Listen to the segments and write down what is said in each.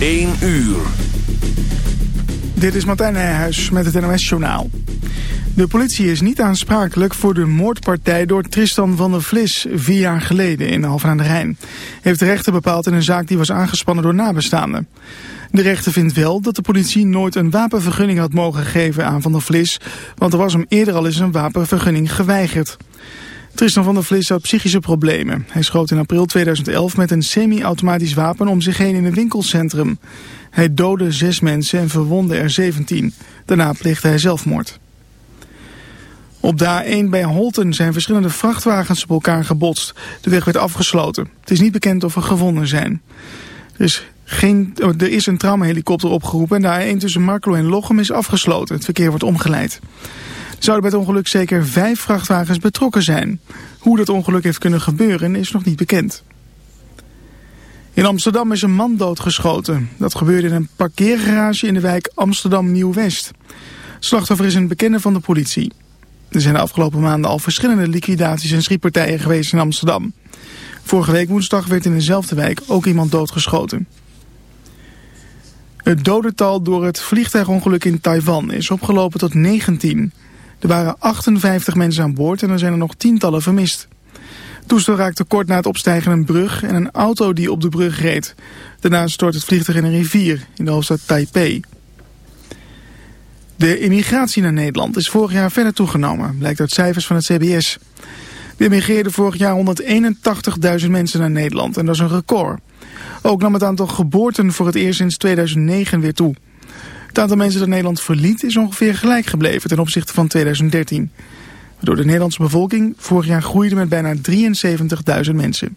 1 uur. Dit is Martijn Nijhuis met het NOS-journaal. De politie is niet aansprakelijk voor de moordpartij door Tristan van der Vlis vier jaar geleden in Alphen aan de Rijn. Heeft de rechter bepaald in een zaak die was aangespannen door nabestaanden. De rechter vindt wel dat de politie nooit een wapenvergunning had mogen geven aan van der Vlis, want er was hem eerder al eens een wapenvergunning geweigerd. Tristan van der Vlis had psychische problemen. Hij schoot in april 2011 met een semi-automatisch wapen om zich heen in een winkelcentrum. Hij doodde zes mensen en verwondde er 17. Daarna pleegde hij zelfmoord. Op de A1 bij Holten zijn verschillende vrachtwagens op elkaar gebotst. De weg werd afgesloten. Het is niet bekend of er gewonden zijn. Er is, geen, er is een traumahelikopter opgeroepen en de A1 tussen Markelo en Lochem is afgesloten. Het verkeer wordt omgeleid. Zouden bij het ongeluk zeker vijf vrachtwagens betrokken zijn. Hoe dat ongeluk heeft kunnen gebeuren is nog niet bekend. In Amsterdam is een man doodgeschoten. Dat gebeurde in een parkeergarage in de wijk Amsterdam Nieuw-West. Slachtoffer is een bekende van de politie. Er zijn de afgelopen maanden al verschillende liquidaties en schietpartijen geweest in Amsterdam. Vorige week woensdag werd in dezelfde wijk ook iemand doodgeschoten. Het dodental door het vliegtuigongeluk in Taiwan is opgelopen tot 19. Er waren 58 mensen aan boord en er zijn er nog tientallen vermist. Het toestel raakte kort na het opstijgen een brug en een auto die op de brug reed. Daarna stort het vliegtuig in een rivier in de hoofdstad Taipei. De immigratie naar Nederland is vorig jaar verder toegenomen, blijkt uit cijfers van het CBS. Er emigreerden vorig jaar 181.000 mensen naar Nederland en dat is een record. Ook nam het aantal geboorten voor het eerst sinds 2009 weer toe. Het aantal mensen dat Nederland verliet is ongeveer gelijk gebleven ten opzichte van 2013. Waardoor de Nederlandse bevolking vorig jaar groeide met bijna 73.000 mensen.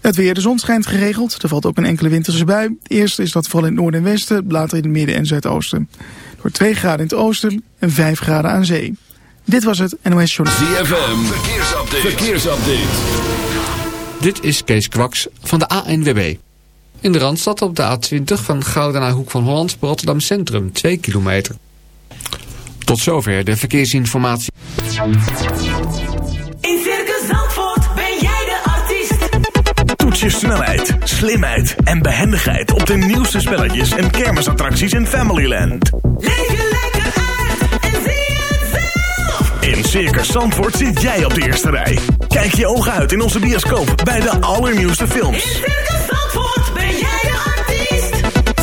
Het weer, de zon schijnt geregeld. Er valt ook een enkele winterse bui. Eerst is dat vooral in het noorden en westen, later in het midden en zuidoosten. Door 2 graden in het oosten en 5 graden aan zee. Dit was het NOS Journal. ZFM, verkeersupdate. verkeersupdate. Dit is Kees Kwaks van de ANWB. In de Randstad op de A20 van Gouda naar Hoek van Holland... Rotterdam Centrum, 2 kilometer. Tot zover de verkeersinformatie. In Circus Zandvoort ben jij de artiest. Toets je snelheid, slimheid en behendigheid op de nieuwste spelletjes en kermisattracties in Familyland. Leef je lekker uit en zie het zelf. In Circus Zandvoort zit jij op de eerste rij. Kijk je ogen uit in onze bioscoop bij de allernieuwste films. In Circus Zandvoort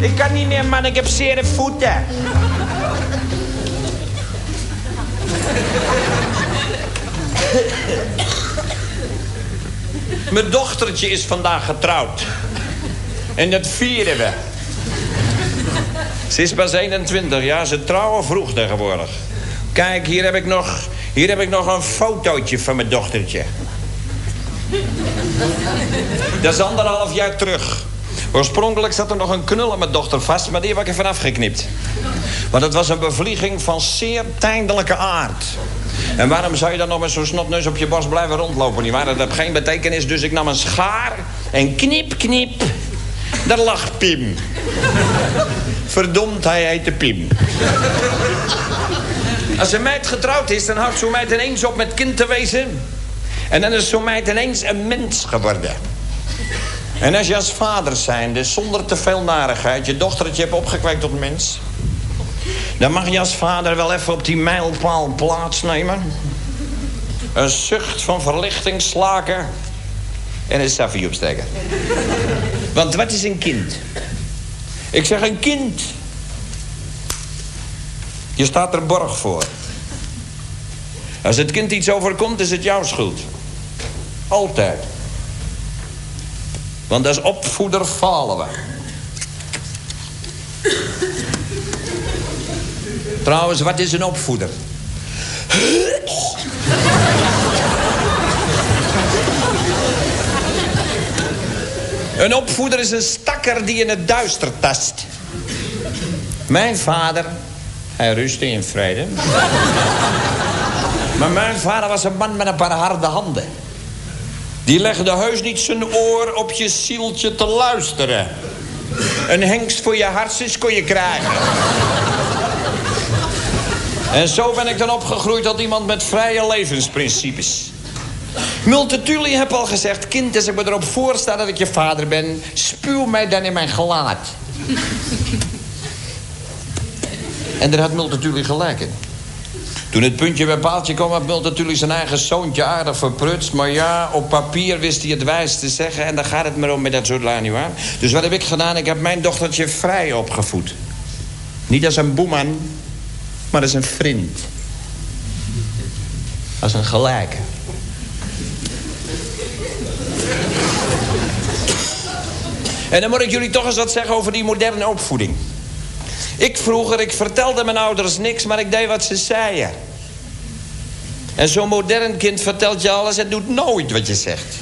Ik kan niet meer, man, ik heb zere voeten. Mijn dochtertje is vandaag getrouwd. En dat vieren we. Ze is pas 21 jaar, ze trouwen vroeg tegenwoordig. Kijk, hier heb ik nog, hier heb ik nog een fotootje van mijn dochtertje. Dat is anderhalf jaar terug. Oorspronkelijk zat er nog een knul aan mijn dochter vast, maar die heb ik er vanaf geknipt. Want het was een bevlieging van zeer tijdelijke aard. En waarom zou je dan nog met zo'n snotneus op je borst blijven rondlopen? Niet waar? Dat heeft geen betekenis, dus ik nam een schaar en knip, knip. Daar lag Pim. Verdomd, hij heet de Pim. Als een meid getrouwd is, dan houdt zo'n meid ineens op met kind te wezen. En dan is zo'n meid ineens een mens geworden. En als je als vader zijnde, zonder te veel narigheid... je dochtertje hebt opgekweekt tot mens... dan mag je als vader wel even op die mijlpaal plaatsnemen. Een zucht van verlichting slaken... en een saffie opsteken. Want wat is een kind? Ik zeg een kind. Je staat er borg voor. Als het kind iets overkomt, is het jouw schuld. Altijd. Want als opvoeder falen we. Trouwens, wat is een opvoeder? Een opvoeder is een stakker die in het duister tast. Mijn vader, hij rustte in vrede. Maar mijn vader was een man met een paar harde handen. Die legde heus niet zijn oor op je zieltje te luisteren. Een hengst voor je hartjes kon je krijgen. En zo ben ik dan opgegroeid tot iemand met vrije levensprincipes. Multatuli heb al gezegd... kind, als ik me erop voorsta dat ik je vader ben... spuw mij dan in mijn gelaat. en daar had Multatuli gelijk in. Toen het puntje bij paaltje kwam, had Multatuli zijn eigen zoontje aardig verprutst. Maar ja, op papier wist hij het wijs te zeggen. En daar gaat het maar om met dat soort lui? Dus wat heb ik gedaan? Ik heb mijn dochtertje vrij opgevoed. Niet als een boeman, maar als een vriend. Als een gelijke. En dan moet ik jullie toch eens wat zeggen over die moderne opvoeding. Ik vroeger, ik vertelde mijn ouders niks, maar ik deed wat ze zeiden. En zo'n modern kind vertelt je alles en doet nooit wat je zegt.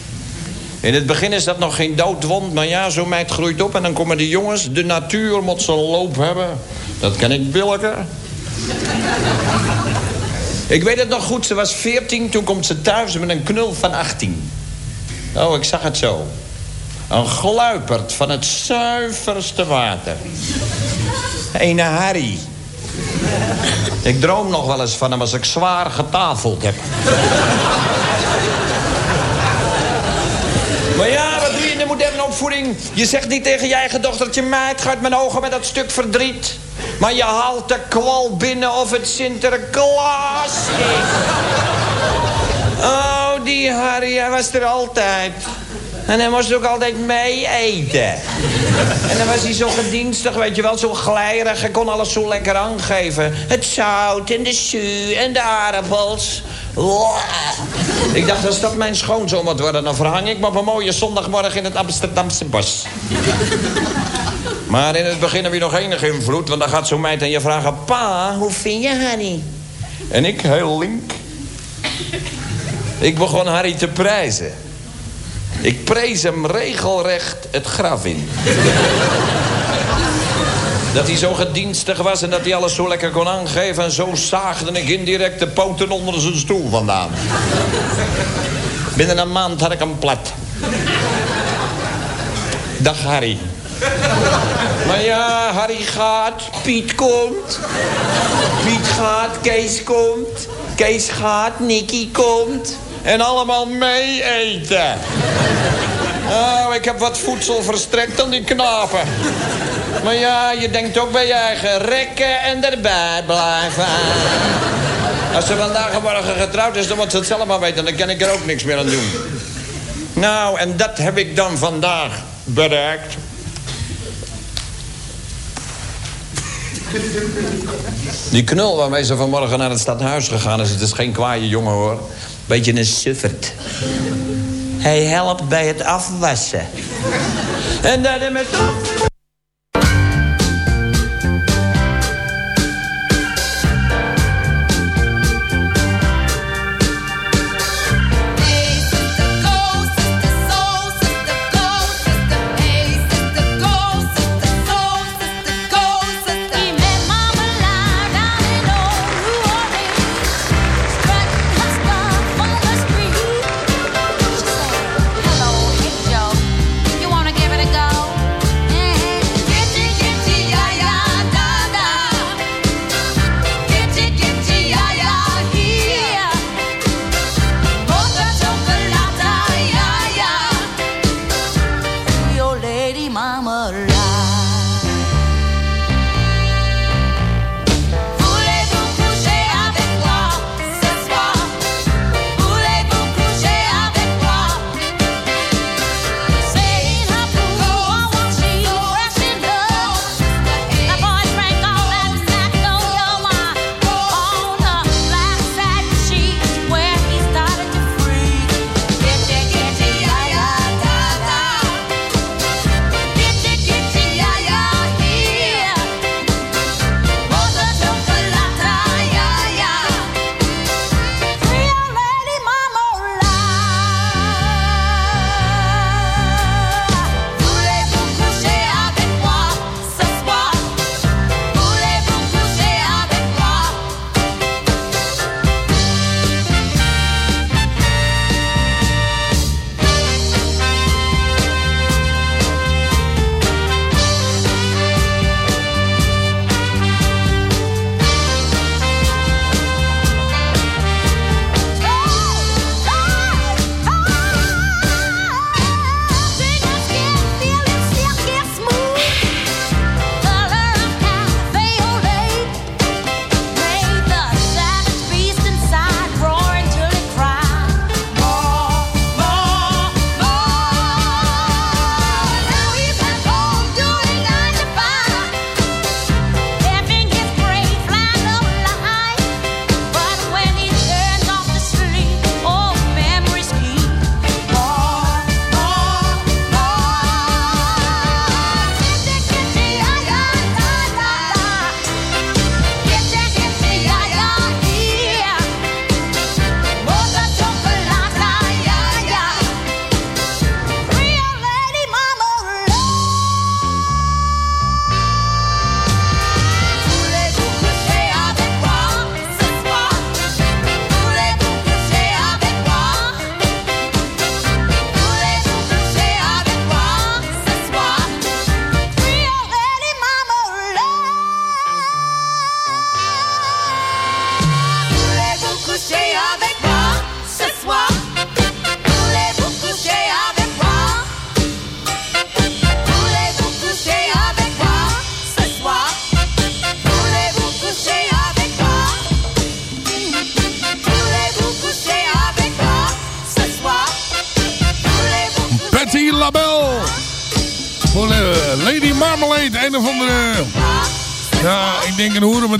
In het begin is dat nog geen doodwond, maar ja, zo'n meid groeit op... en dan komen de jongens, de natuur moet zijn loop hebben. Dat kan ik billiken. ik weet het nog goed, ze was 14, toen komt ze thuis met een knul van 18. Oh, ik zag het zo. Een gluiperd van het zuiverste water. Ene Harry. Ik droom nog wel eens van hem als ik zwaar getafeld heb. Maar ja, wat doe je in de moderne opvoeding? Je zegt niet tegen je eigen dochtertje... meid, gaat mijn ogen met dat stuk verdriet. Maar je haalt de kwal binnen of het Sinterklaas is. Oh, die Harry, hij was er altijd. En hij moest ook altijd mee eten. En dan was hij zo gedienstig, weet je wel, zo glijrig. Hij kon alles zo lekker aangeven. Het zout en de su en de aardappels. Ik dacht, als dat mijn schoonzoon moet worden... dan verhang ik me op een mooie zondagmorgen in het Amsterdamse bos. Maar in het begin heb je nog enige invloed... want dan gaat zo'n meid aan je vragen... Pa, hoe vind je Harry? En ik, heel link... Ik begon Harry te prijzen. Ik prees hem regelrecht het graf in. Dat hij zo gedienstig was en dat hij alles zo lekker kon aangeven... en zo zaagde ik indirect de poten onder zijn stoel vandaan. Binnen een maand had ik hem plat. Dag Harry. Maar ja, Harry gaat, Piet komt. Piet gaat, Kees komt. Kees gaat, Nicky komt. En allemaal mee eten. Oh, ik heb wat voedsel verstrekt aan die knapen. Maar ja, je denkt ook bij je eigen rekken en erbij blijven. Als ze vandaag en morgen getrouwd is, dan moet ze het zelf maar weten. Dan kan ik er ook niks meer aan doen. Nou, en dat heb ik dan vandaag bereikt. Die knul waarmee ze vanmorgen naar het stadhuis gegaan is... het is geen kwaaie jongen, hoor. Beetje een suffert. Hij helpt bij het afwassen. En dat hij met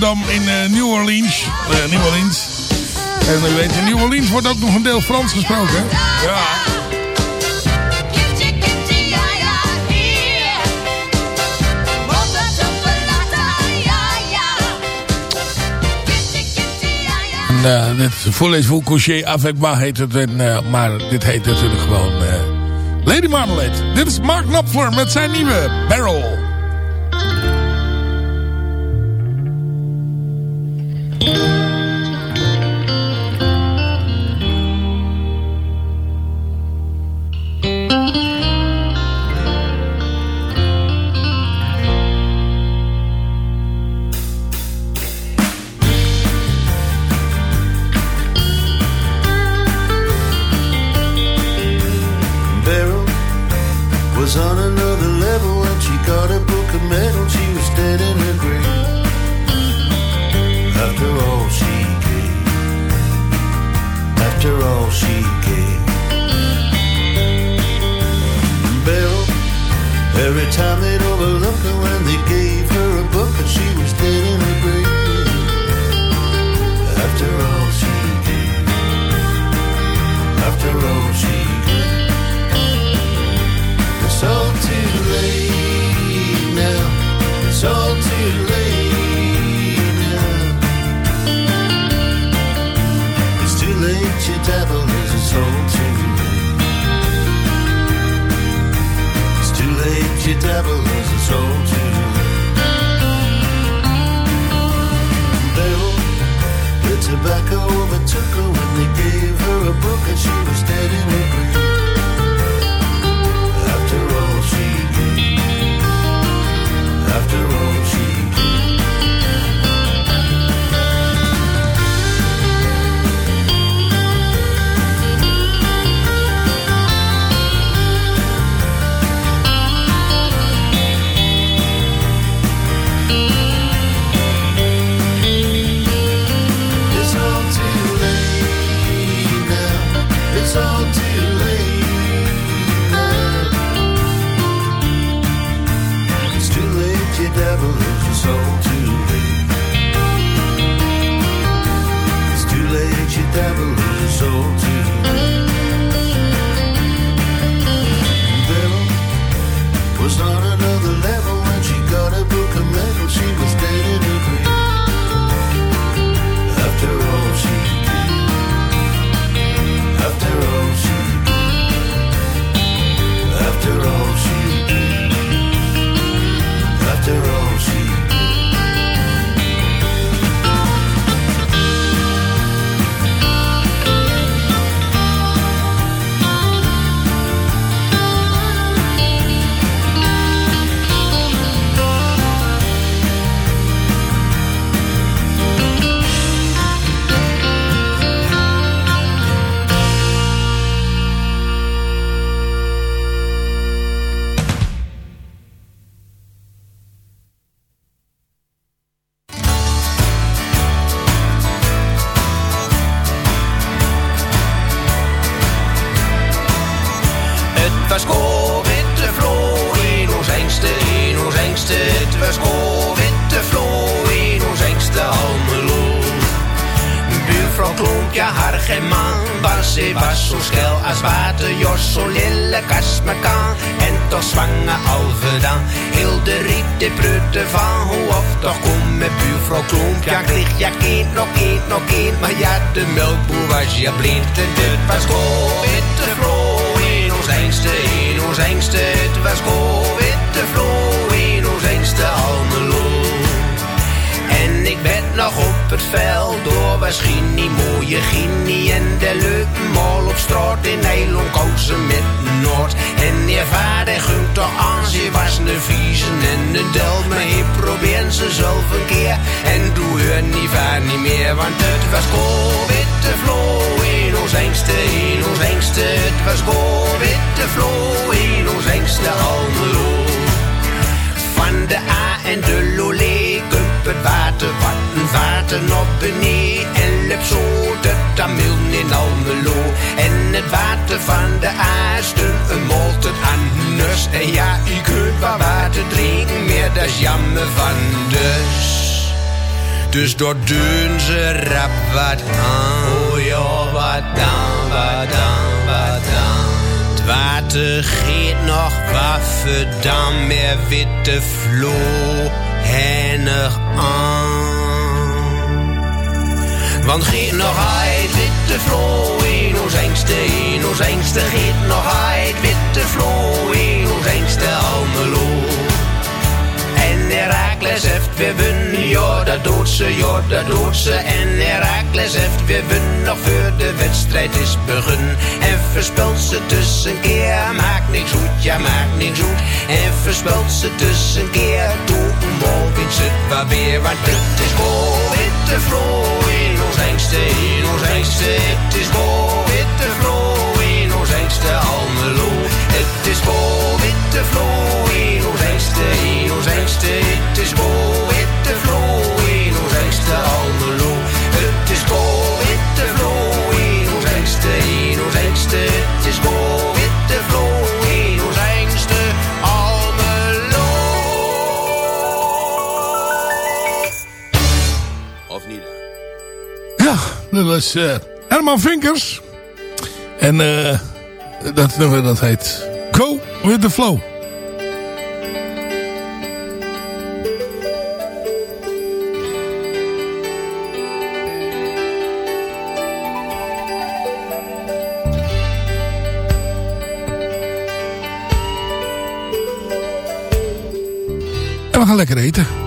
in eh, New Orleans. Eh, New Orleans. En u weet, in New Orleans wordt ook nog een deel Frans gesproken. hè? Ja. En, eh, dit Voulez-vous coucher avec moi heet het. En, eh, maar dit heet natuurlijk gewoon Lady Marmalade. Dit is Mark Knopfler met zijn nieuwe Barrel. En toch zwanger. Heel de riet, de prutte van hoe of toch kom met buurvrouw Klompje. Ja, kreeg ja kind, nog kind, nog kind. Maar ja, de melkboer was ja blind. En dit was witte Flo in ons engste, in ons engste. Het was witte Flo in ons engste Almelo. Nog op het veld door Ginny, mooie Ginny en de leuke mol op straat in Nederland kozen met Noord. En je vader gunt toch aan, ze was een viezen en een del, maar ik probeer ze zelf een keer. En doe haar niet vaar niet meer, want het was witte Flo in ons engste, in ons engste. Het was witte Flo in ons engste Almelo. Van de A en de Lolé, kump het water wat water op beneden en liep zo de tamillen in Almelo. En het water van de aasten, een molt anders. En ja, ik kunt wel water drinken, meer dat is jammer van dus. Dus door doen ze rap wat aan. Oh ja, wat dan, wat dan, wat dan. Het water geeft nog waffen, dan meer witte vlo hennig aan. Want geet nog uit witte vlo in ons engste, in ons engste. Geet nog uit witte vlo in ons engste Almelo. En Herakles heeft weer wun, ja dat doet ze, ja dat doet ze. En Herakles heeft weer wun, nog voor de wedstrijd is begun. En verspelt ze tussenkeer, maakt niks goed, ja maakt niks goed. En verspelt ze tussenkeer, toe mol wint ze het maar weer. Want het is go, ons dat was Herman Vinkers. En eh, dat nummer dat heet Go With The Flow. En we gaan lekker eten.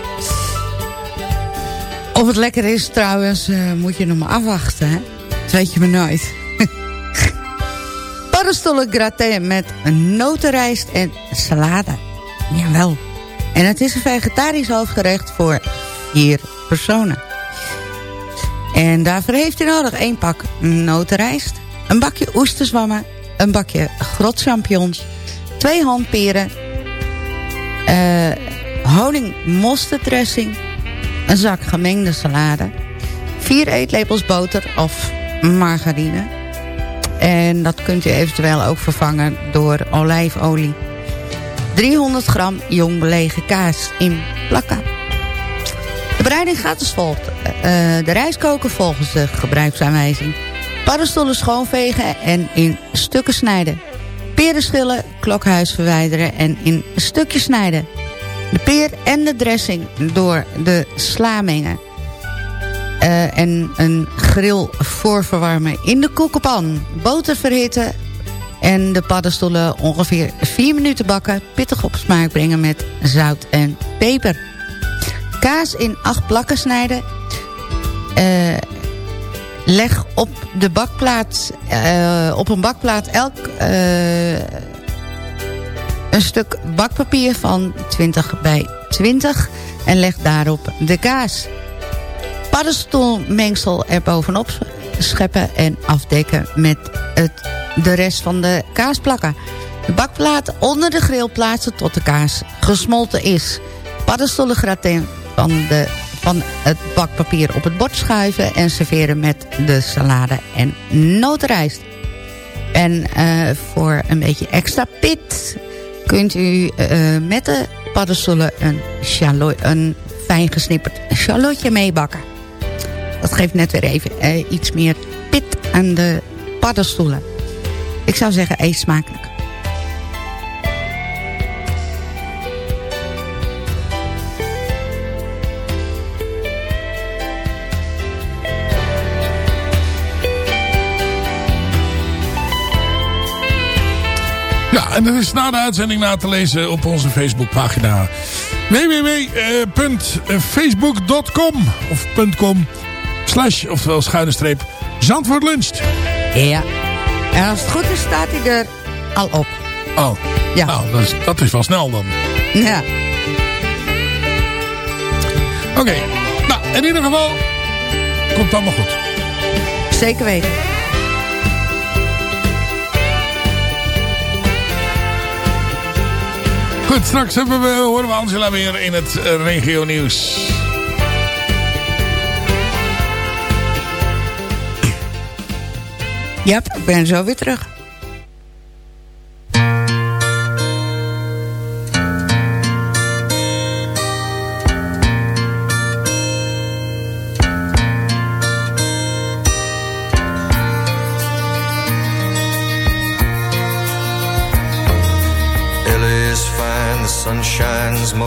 Of het lekker is trouwens, eh, moet je nog maar afwachten. Hè? Dat weet je maar nooit. Paddenstoelen gratin met notenrijst en salade. Jawel. En het is een vegetarisch hoofdgerecht voor vier personen. En daarvoor heeft u nodig één pak notenrijst, een bakje oesterzwammen, een bakje grotchampignons, twee handperen, eh honing mosterdressing, een zak gemengde salade, vier eetlepels boter of margarine. En dat kunt u eventueel ook vervangen door olijfolie. 300 gram jong belegen kaas in plakken. De bereiding gaat als volgt. Eh, de rijst koken volgens de gebruiksaanwijzing. Paddenstoelen schoonvegen en in stukken snijden. Peren schillen, klokhuis verwijderen en in stukjes snijden. De peer en de dressing door de sla mengen. Eh, en een grill voorverwarmen in de koekenpan. Boter verhitten en de paddenstoelen ongeveer 4 minuten bakken. Pittig op smaak brengen met zout en peper. Kaas in acht plakken snijden. Eh, leg op de bakplaat, eh, op een bakplaat elk een stuk bakpapier van 20 bij 20 en leg daarop de kaas. Paddenstoelmengsel er bovenop scheppen en afdekken met het, de rest van de kaas plakken. De bakplaat onder de grill plaatsen tot de kaas gesmolten is. Paddenstoelengratin van, de, van het bakpapier op het bord schuiven... en serveren met de salade en notenrijst. En uh, voor een beetje extra pit kunt u uh, met de paddenstoelen een, een fijn gesnipperd shallotje meebakken. Dat geeft net weer even uh, iets meer pit aan de paddenstoelen. Ik zou zeggen, eet smakelijk. En dat is na de uitzending na te lezen op onze Facebookpagina. www.facebook.com of .com slash, oftewel schuine streep, Zandvoort luncht. Ja. En als het goed is, staat hij er al op. Oh, Ja. nou, dat is, dat is wel snel dan. Ja. Oké, nou, in ieder geval, komt allemaal goed. Zeker weten. Straks hebben we, horen we Angela weer in het eh, regio nieuws. Ja, ik ben zo weer terug.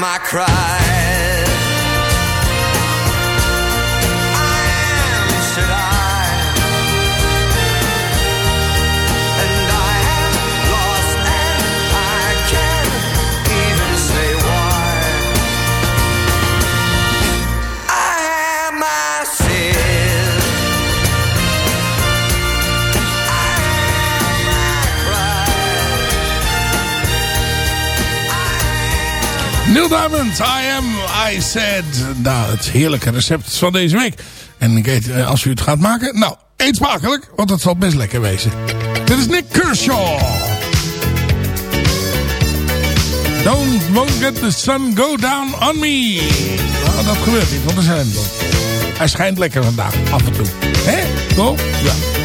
am, I Neil Diamond, I am, I said. Nou, het heerlijke recept van deze week. En ik weet, eh, als u het gaat maken, nou, eet smakelijk, want het zal best lekker wezen. Dit is Nick Kershaw. Don't won't the sun go down on me. Nou, dat gebeurt niet, want er zijn dan. Hij schijnt lekker vandaag, af en toe. Hè? Toch? Ja.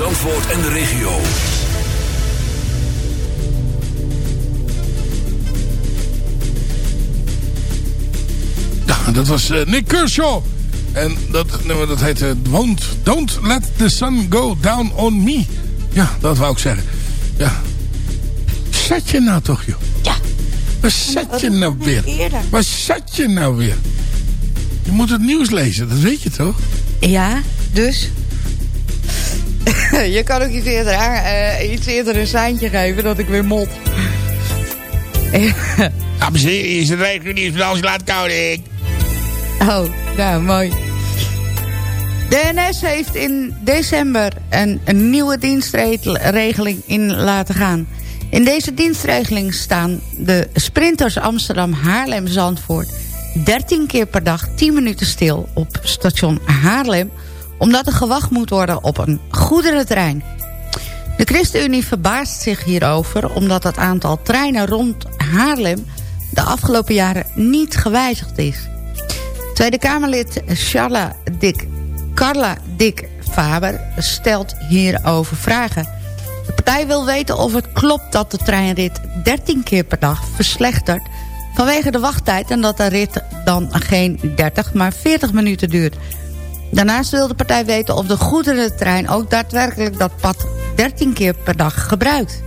Zandvoort en de regio. Ja, dat was eh, Nick Kershaw. En dat nummer dat heette Don't, Don't Let the Sun Go Down On Me. Ja, dat wou ik zeggen. Ja. Zat je nou toch, joh? Ja. Waar zat je nou weer? Eerder. Waar zat je nou weer? Je moet het nieuws lezen, dat weet je toch? Ja, dus... je kan ook iets eerder, eh, iets eerder een seintje geven dat ik weer mot. Dames en heren, is het regionieuws van Hans Laat Kouding. Oh, nou, mooi. De NS heeft in december een, een nieuwe dienstregeling in laten gaan. In deze dienstregeling staan de sprinters Amsterdam-Haarlem-Zandvoort... 13 keer per dag 10 minuten stil op station Haarlem... omdat er gewacht moet worden op een goederentrein. De ChristenUnie verbaast zich hierover... omdat het aantal treinen rond Haarlem de afgelopen jaren niet gewijzigd is. Tweede Kamerlid Charla Dick, Carla Dick Faber stelt hierover vragen. De partij wil weten of het klopt dat de treinrit 13 keer per dag verslechtert... vanwege de wachttijd en dat de rit dan geen 30, maar 40 minuten duurt. Daarnaast wil de partij weten of de goederentrein ook daadwerkelijk dat pad 13 keer per dag gebruikt.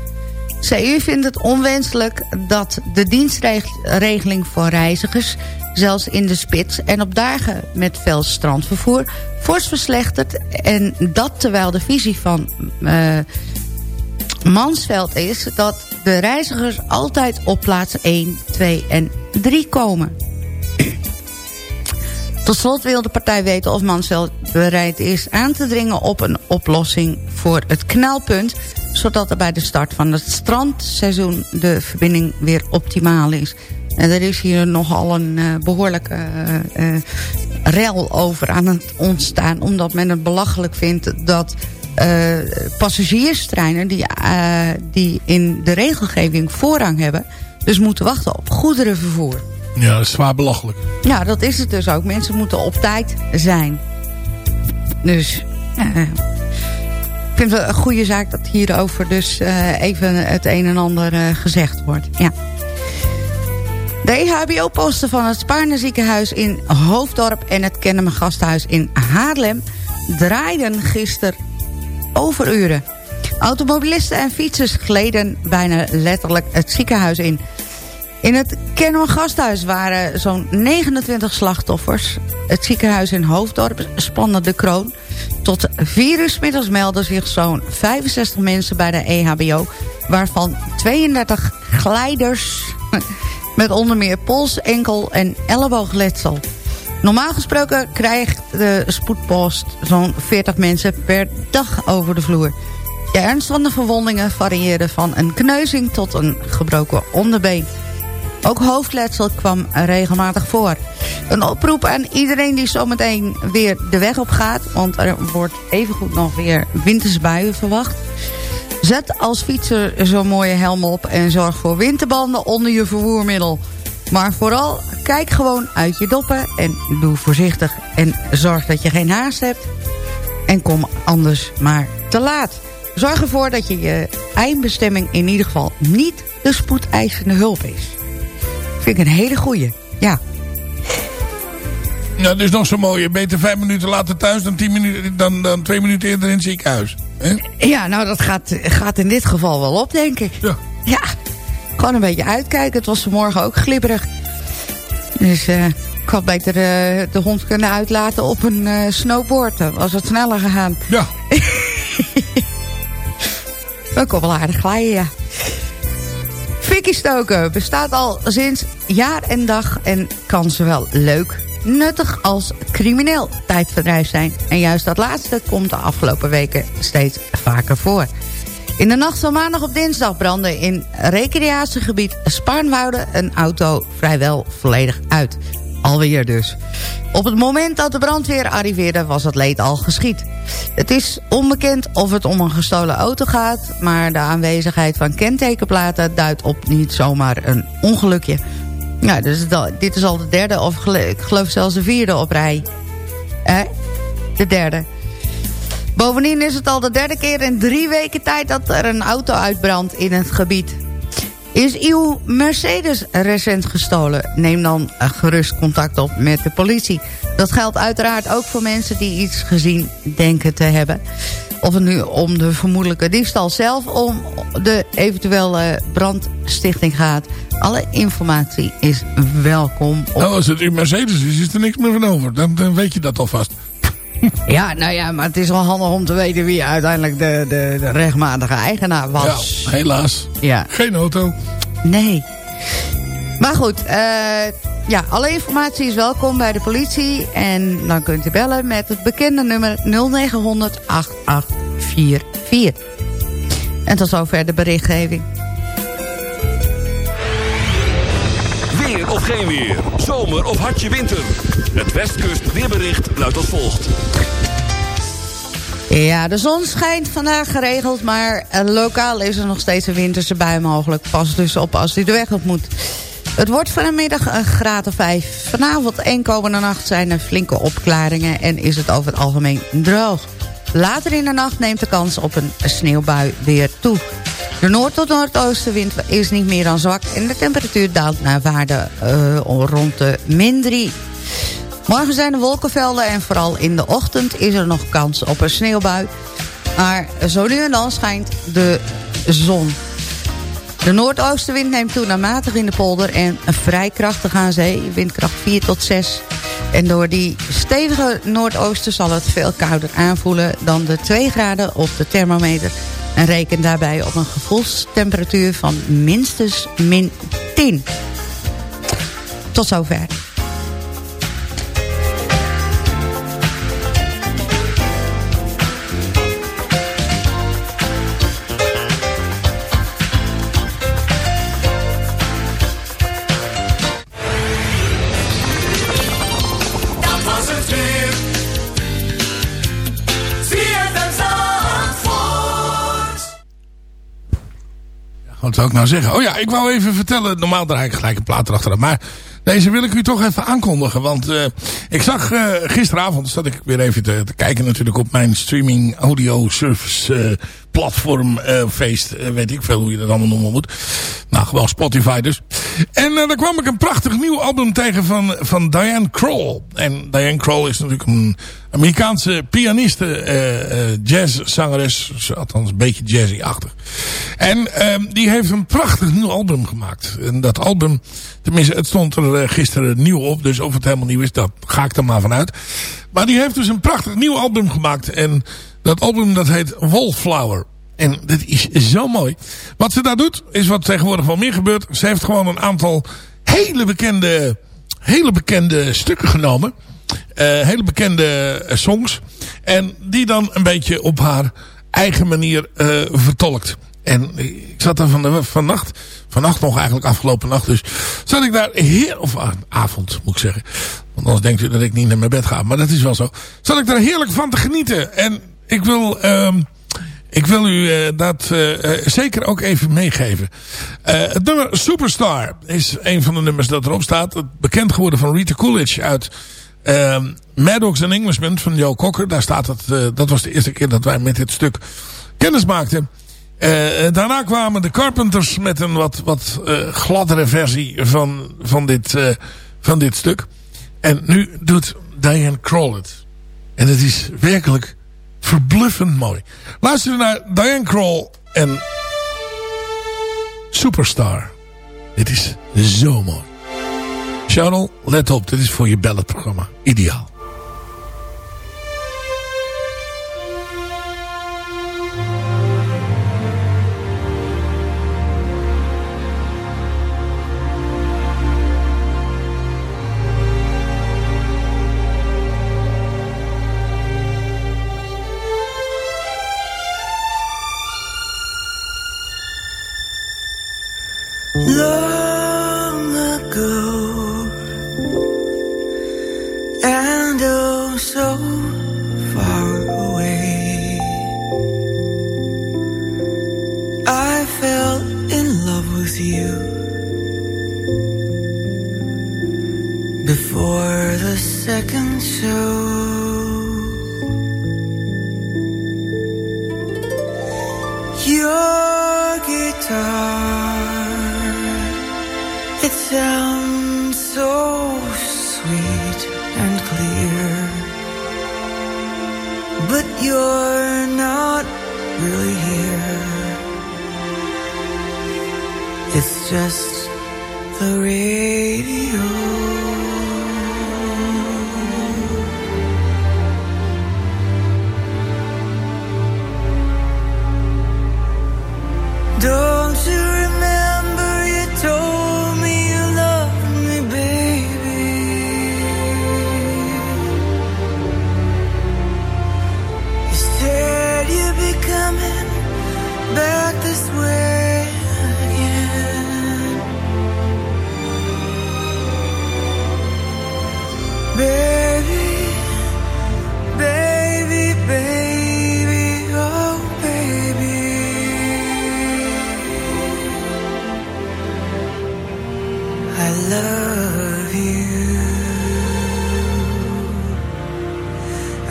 CU vindt het onwenselijk dat de dienstregeling voor reizigers... zelfs in de spits en op dagen met veel strandvervoer... fors verslechtert en dat terwijl de visie van uh, Mansveld is... dat de reizigers altijd op plaats 1, 2 en 3 komen. Tot slot wil de partij weten of Mansveld bereid is aan te dringen op een oplossing voor het knelpunt zodat er bij de start van het strandseizoen de verbinding weer optimaal is. En er is hier nogal een uh, behoorlijke uh, rel over aan het ontstaan... omdat men het belachelijk vindt dat passagierstreinen... Die, die in de regelgeving voorrang hebben... dus moeten wachten op goederenvervoer. Ja, dat is zwaar belachelijk. Ja, dat is het dus ook. Mensen moeten op tijd zijn. Dus... Ik vind het een goede zaak dat hierover dus uh, even het een en ander uh, gezegd wordt. Ja. De EHBO-posten van het Spaarne ziekenhuis in Hoofddorp... en het Kennemer gasthuis in Haarlem... draaiden gisteren overuren. Automobilisten en fietsers gleden bijna letterlijk het ziekenhuis in. In het Kennemer gasthuis waren zo'n 29 slachtoffers. Het ziekenhuis in Hoofddorp spande de kroon... Tot vier uur melden zich zo'n 65 mensen bij de EHBO... waarvan 32 glijders met onder meer pols, enkel en elleboogletsel. Normaal gesproken krijgt de spoedpost zo'n 40 mensen per dag over de vloer. De ernst van de verwondingen varieerde van een kneuzing tot een gebroken onderbeen. Ook hoofdletsel kwam regelmatig voor. Een oproep aan iedereen die zometeen weer de weg op gaat... want er wordt evengoed nog weer wintersbuien verwacht. Zet als fietser zo'n mooie helm op... en zorg voor winterbanden onder je vervoermiddel. Maar vooral kijk gewoon uit je doppen en doe voorzichtig. En zorg dat je geen haast hebt. En kom anders maar te laat. Zorg ervoor dat je je eindbestemming in ieder geval niet de spoedeisende hulp is. Vind ik een hele goeie. Ja. Ja, dus nog zo mooi. Beter vijf minuten later thuis dan, tien minuten, dan, dan twee minuten eerder in het ziekenhuis. He? Ja, nou dat gaat, gaat in dit geval wel op, denk ik. Ja. Ja, gewoon een beetje uitkijken. Het was vanmorgen ook glibberig. Dus uh, ik had beter uh, de hond kunnen uitlaten op een uh, snowboard. Dan was het sneller gegaan. Ja. Dat kon wel aardig glijden, ja. Fikkie stoken bestaat al sinds jaar en dag en kan zowel leuk, nuttig als crimineel tijdverdrijf zijn. En juist dat laatste komt de afgelopen weken steeds vaker voor. In de nacht van maandag op dinsdag brandde in recreatiegebied Spaarnwoude een auto vrijwel volledig uit. Alweer dus. Op het moment dat de brandweer arriveerde was het leed al geschied. Het is onbekend of het om een gestolen auto gaat... maar de aanwezigheid van kentekenplaten duidt op niet zomaar een ongelukje. Nou, dus dit is al de derde of ik geloof zelfs de vierde op rij. Eh? De derde. Bovendien is het al de derde keer in drie weken tijd dat er een auto uitbrandt in het gebied. Is uw Mercedes recent gestolen? Neem dan eh, gerust contact op met de politie. Dat geldt uiteraard ook voor mensen die iets gezien denken te hebben. Of het nu om de vermoedelijke diefstal zelf... om de eventuele brandstichting gaat. Alle informatie is welkom. Nou, als het in Mercedes is, is er niks meer van over. Dan weet je dat alvast. Ja, nou ja, maar het is wel handig om te weten... wie uiteindelijk de, de, de rechtmatige eigenaar was. Ja, helaas. Ja. Geen auto. Nee. Maar goed, eh, ja, alle informatie is welkom bij de politie. En dan kunt u bellen met het bekende nummer 0900 8844. En tot zover de berichtgeving. Geen weer. Zomer of hartje winter. Het Westkust weerbericht luidt als volgt. Ja, de zon schijnt vandaag geregeld, maar eh, lokaal is er nog steeds een winterse bui mogelijk. Pas dus op als u de weg op moet. Het wordt vanmiddag een graad of 5. Vanavond en komende nacht zijn er flinke opklaringen en is het over het algemeen droog. Later in de nacht neemt de kans op een sneeuwbui weer toe. De noord- tot noordoostenwind is niet meer dan zwak... en de temperatuur daalt naar waarde uh, rond de min 3. Morgen zijn er wolkenvelden en vooral in de ochtend is er nog kans op een sneeuwbui. Maar zo nu en dan schijnt de zon. De noordoostenwind neemt toe naar matig in de polder en vrij krachtig aan zee. Windkracht 4 tot 6. En door die stevige noordoosten zal het veel kouder aanvoelen dan de 2 graden op de thermometer. En reken daarbij op een gevoelstemperatuur van minstens min 10. Tot zover. Wat zou ik nou zeggen? Oh ja, ik wou even vertellen. Normaal draai ik gelijk een plaat erachteraan. Maar deze wil ik u toch even aankondigen. Want uh, ik zag uh, gisteravond, zat ik weer even te, te, kijken natuurlijk op mijn streaming audio service uh, platform feest. weet ik veel hoe je dat allemaal noemen moet. Nou, gewoon Spotify dus. En daar kwam ik een prachtig nieuw album tegen van, van Diane Kroll. En Diane Kroll is natuurlijk een Amerikaanse pianiste, jazzzangeres. Althans een beetje jazzy-achtig. En die heeft een prachtig nieuw album gemaakt. En dat album, tenminste het stond er gisteren nieuw op. Dus of het helemaal nieuw is, dat ga ik er maar vanuit. Maar die heeft dus een prachtig nieuw album gemaakt. En dat album dat heet Wallflower. En dat is zo mooi. Wat ze daar doet, is wat tegenwoordig wel meer gebeurt. Ze heeft gewoon een aantal hele bekende, hele bekende stukken genomen. Uh, hele bekende uh, songs. En die dan een beetje op haar eigen manier vertolkt. En ik zat daar van de, vannacht, vannacht nog eigenlijk afgelopen nacht dus, zat ik daar heer, of ah, avond moet ik zeggen. Want anders denkt u dat ik niet naar mijn bed ga, maar dat is wel zo. Zat ik daar heerlijk van te genieten. En ik wil, um, ik wil u uh, dat uh, zeker ook even meegeven. Uh, het nummer Superstar is een van de nummers dat erop staat. Bekend geworden van Rita Coolidge uit uh, Maddox and Englishman van Joe Cocker. Daar staat het, dat was de eerste keer dat wij met dit stuk kennis maakten. Uh, daarna kwamen de Carpenters met een wat, wat uh, gladdere versie van, van, dit, van dit stuk. En nu doet Diane Kroll het. En het is werkelijk verbluffend mooi. Luister naar Diane Kroll en Superstar. Dit is zo mooi. Charles, let op, dit is voor je balletprogramma. Ideaal.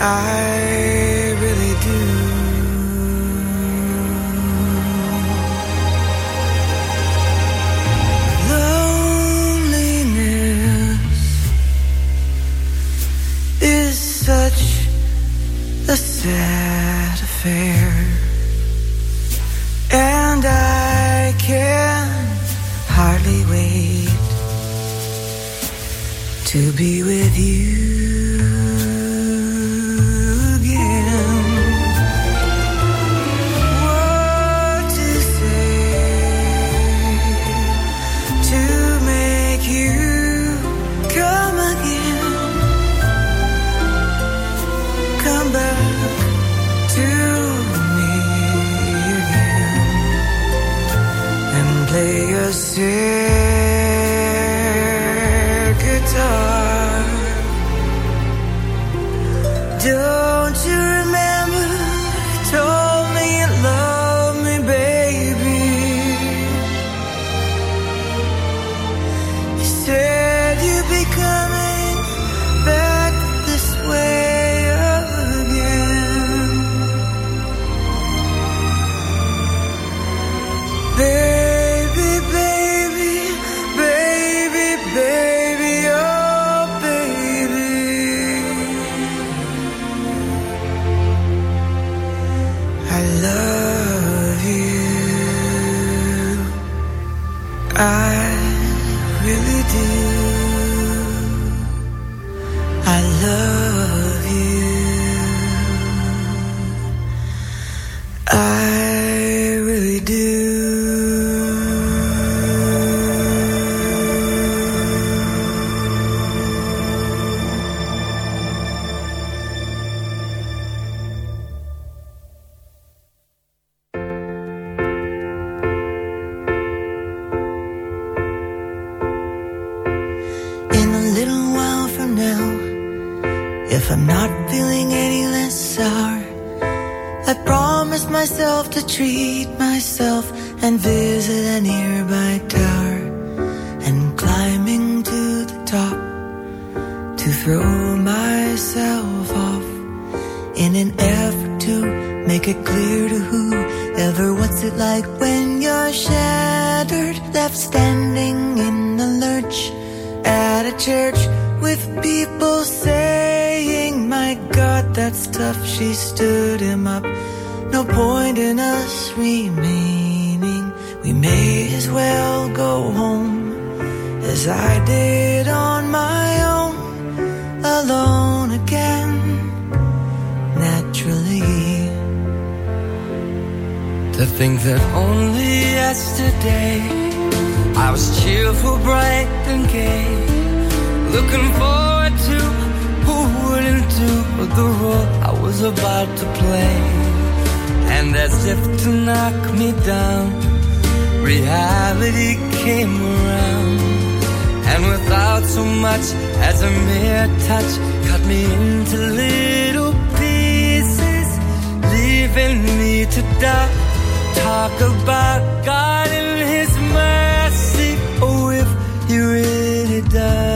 I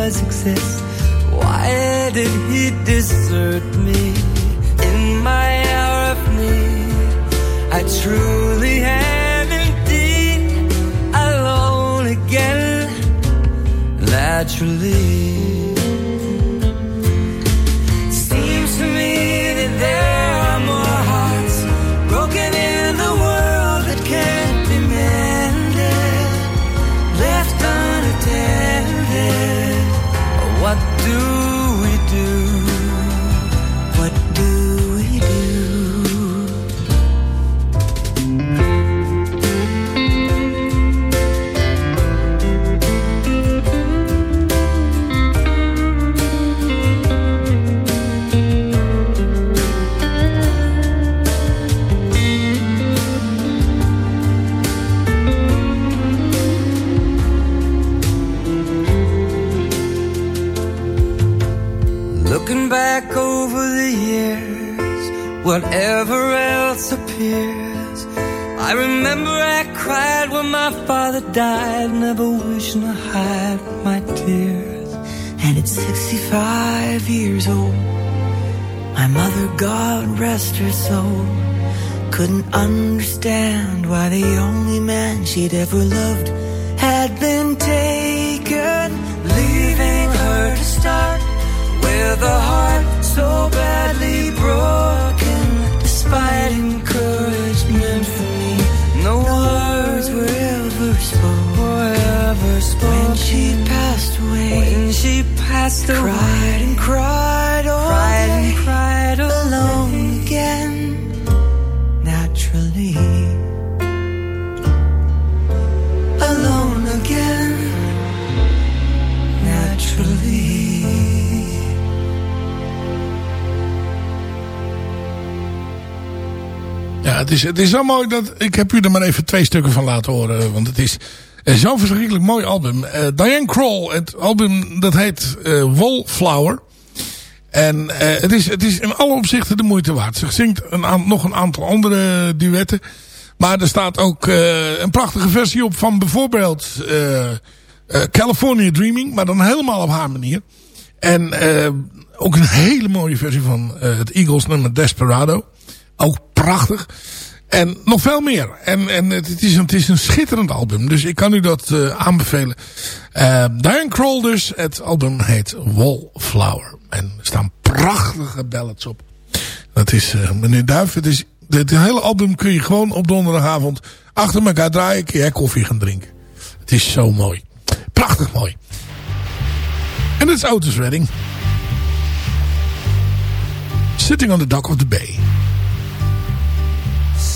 does exist. Why did he desert me in my hour of need? I truly am indeed alone again, naturally. When my father died, never wishing to hide my tears. And at 65 years old, my mother, God rest her soul, couldn't understand why the only man she'd ever loved had been taken, leaving her to start with a heart so badly broken. Despite encouragement no words were ever spoken. Were ever spoken. When she passed away, When she passed away, cried and cried, all cried day, and cried alone again. Naturally, het is, het is zo mooi dat... Ik heb u er maar even twee stukken van laten horen. Want het is zo'n verschrikkelijk mooi album. Eh, Diane Kroll, het album dat heet eh, Wallflower. En eh, het, is, het is in alle opzichten de moeite waard. Ze zingt een nog een aantal andere duetten. Maar er staat ook een prachtige versie op van bijvoorbeeld California Dreaming. Maar dan helemaal op haar manier. En ook een hele mooie versie van het Eagles nummer Desperado. Ook prachtig. En nog veel meer. En, en het, is, een- het is een schitterend album. Dus ik kan u dat eh, aanbevelen. Eh, Diane dus. Het album heet Wallflower. En er staan prachtige ballads op. Dat is eh, meneer Duif. Het, is, het hele album kun je gewoon op donderdagavond achter elkaar draaien. Kun je koffie gaan drinken. Het is zo mooi. Prachtig mooi. En het is Otis Redding. Sitting on the dock of the bay.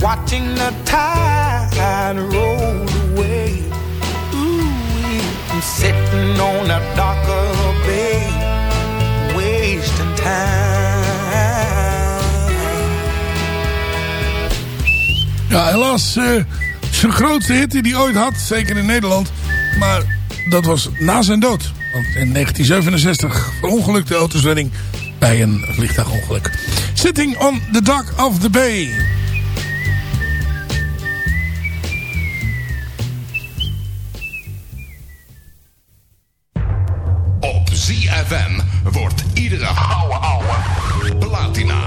watching the tide roll away. Ooh, I'm sitting on a darker bay, wasting time. Ja, helaas, uh, zijn grootste hit die hij ooit had, zeker in Nederland. Maar dat was na zijn dood. Want in 1967 verongelukte autoswedding bij een vliegtuigongeluk. Sitting on the dock of the bay. ZFM wordt iedere gouden ouwe platina.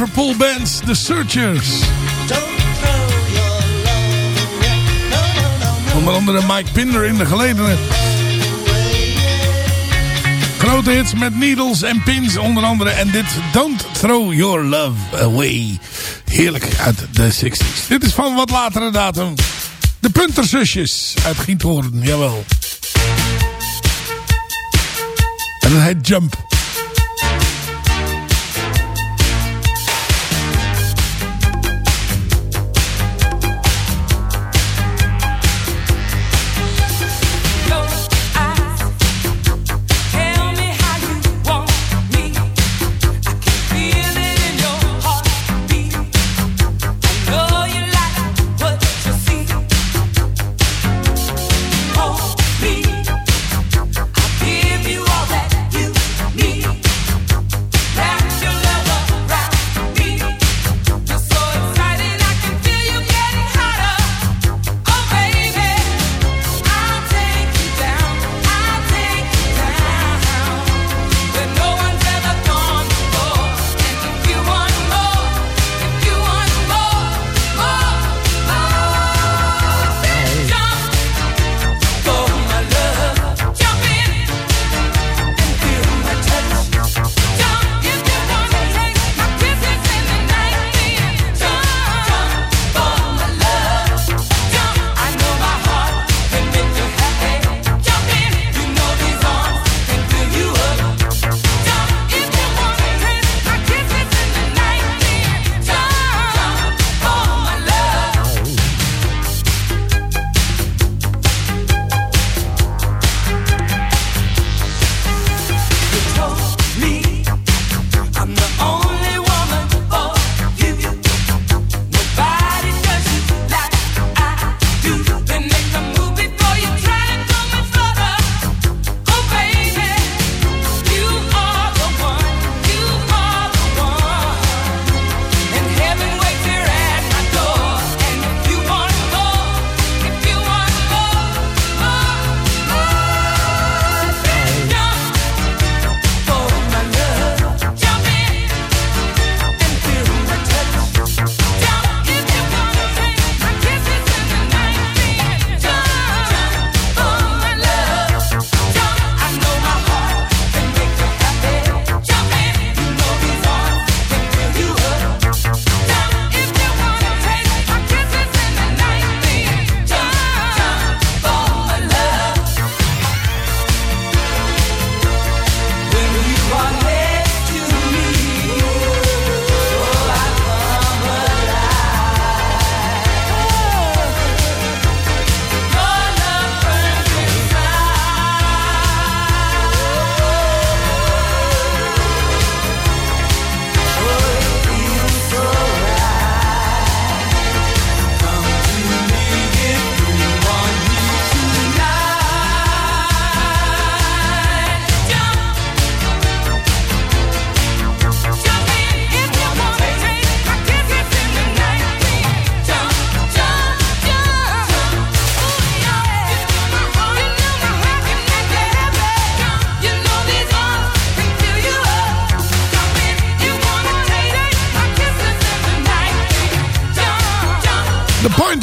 Liverpool band The Searchers. Onder andere Mike Pinder in de gelederen. Grote hits met needles en pins onder andere. En dit Don't Throw Your Love Away. Heerlijk uit de 60s. Dit is van wat latere datum. De Punterzusjes uit Giethoorn, jawel. En dat heet Jump.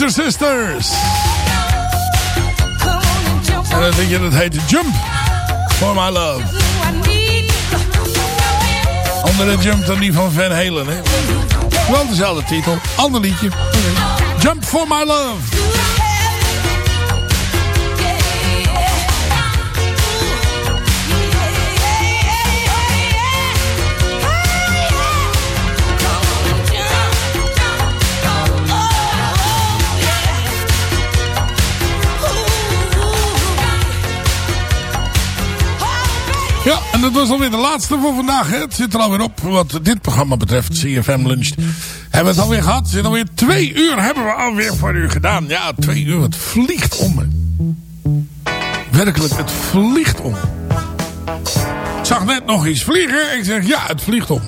Sisters. En dat liedje dat heet Jump for My Love. Andere jump dan die van Van Halen? Wel dezelfde titel, ander liedje. Jump for My Love. En dat was alweer de laatste voor vandaag. Hè. Het zit er alweer op wat dit programma betreft. CFM Lunch. Hebben we het alweer gehad. Zit alweer twee uur hebben we alweer voor u gedaan. Ja, twee uur. Het vliegt om. Werkelijk, het vliegt om. Ik zag net nog iets vliegen. Ik zeg, ja, het vliegt om.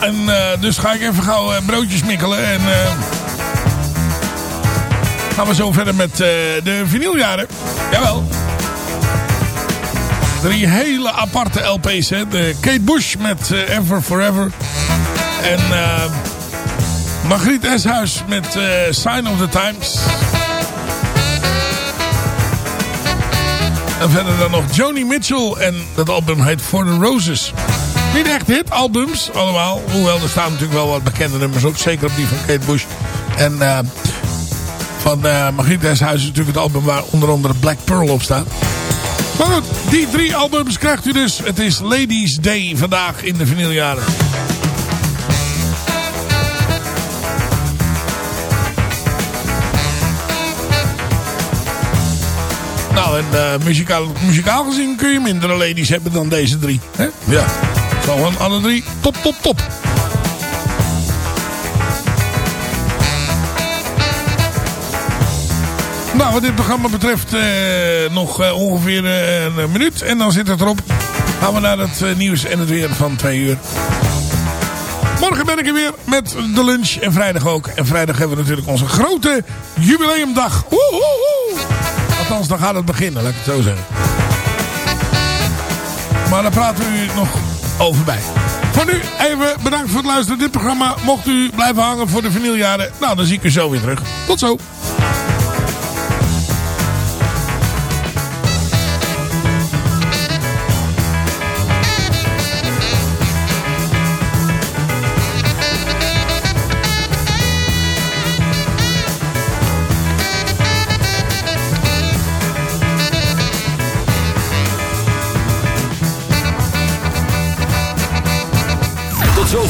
En eh, dus ga ik even gauw eh, broodjes mikkelen. En eh, gaan we zo verder met de vinyljaren. Jawel. Drie hele aparte LP's. Hè. De Kate Bush met Ever Forever. En Margriet Eshuis met Sign of the Times. En verder dan nog Joni Mitchell. En dat album heet For the Roses. Niet echt hitalbums allemaal. Hoewel er staan natuurlijk wel wat bekende nummers op. Zeker op die van Kate Bush. En eh, van uh, Margriet Eshuis is natuurlijk het album waar onder andere Black Pearl op staat. Maar goed, die drie albums krijgt u dus. Het is Ladies Day vandaag in de vinyljaren. Nou, en eh, muzikaal, gezien kun je mindere ladies hebben dan deze drie. Hè? Ja, gewoon alle drie top, top, top. Nou, wat dit programma betreft eh, nog eh, ongeveer eh, een minuut. En dan zit het erop. Gaan we naar het nieuws en het weer van twee uur. Morgen ben ik er weer met de lunch. En vrijdag ook. En vrijdag hebben we natuurlijk onze grote jubileumdag. Althans, dan gaat het beginnen, laat ik het zo zeggen. Maar daar praten we u nog over. Voor nu even bedankt voor het luisteren. Dit programma mocht u blijven hangen voor de vinyljaren. Nou, dan zie ik u zo weer terug. Tot zo.